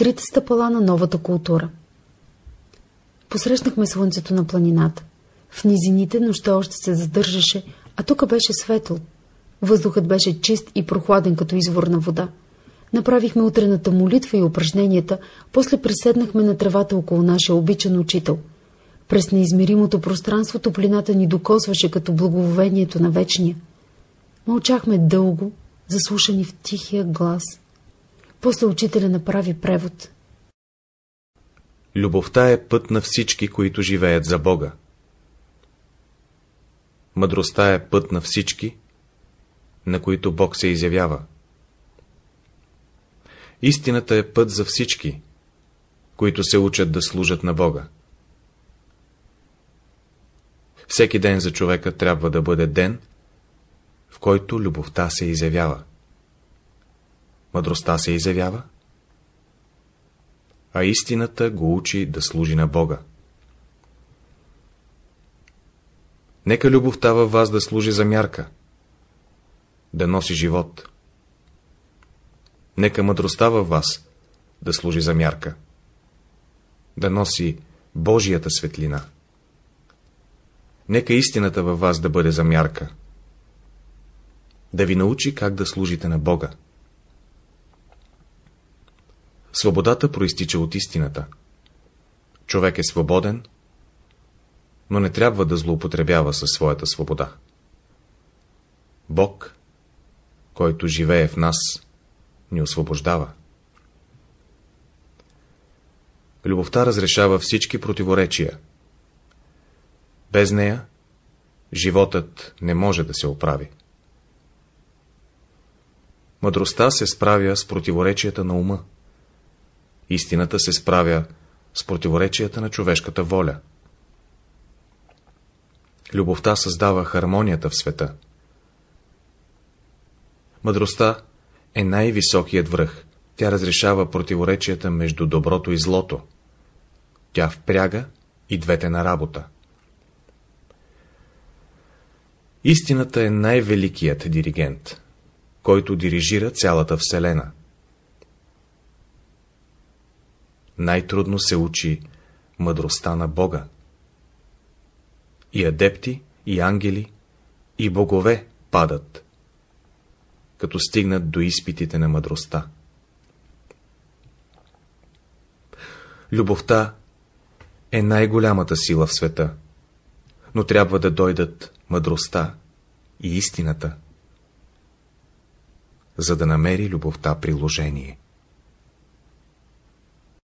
Трите стъпала на новата култура. Посрещнахме слънцето на планината. В низините нощта още се задържаше, а тук беше светло. Въздухът беше чист и прохладен като изворна вода. Направихме утрената молитва и упражненията, после преседнахме на тревата около нашия обичан учител. През неизмеримото пространство топлината ни докосваше като благоволението на вечния. Мълчахме дълго, заслушани в тихия глас. После учителя направи превод. Любовта е път на всички, които живеят за Бога. Мъдростта е път на всички, на които Бог се изявява. Истината е път за всички, които се учат да служат на Бога. Всеки ден за човека трябва да бъде ден, в който любовта се изявява. Мъдростта се изявява, а истината го учи да служи на Бога. Нека любовта във вас да служи за мярка, да носи живот. Нека мъдростта във вас да служи за мярка, да носи Божията светлина. Нека истината във вас да бъде за мярка, да ви научи как да служите на Бога. Свободата проистича от истината. Човек е свободен, но не трябва да злоупотребява със своята свобода. Бог, който живее в нас, ни освобождава. Любовта разрешава всички противоречия. Без нея животът не може да се оправи. Мъдростта се справя с противоречията на ума. Истината се справя с противоречията на човешката воля. Любовта създава хармонията в света. Мъдростта е най-високият връх. Тя разрешава противоречията между доброто и злото. Тя впряга и двете на работа. Истината е най-великият диригент, който дирижира цялата Вселена. Най-трудно се учи мъдростта на Бога. И адепти, и ангели, и богове падат, като стигнат до изпитите на мъдростта. Любовта е най-голямата сила в света, но трябва да дойдат мъдростта и истината, за да намери любовта приложение.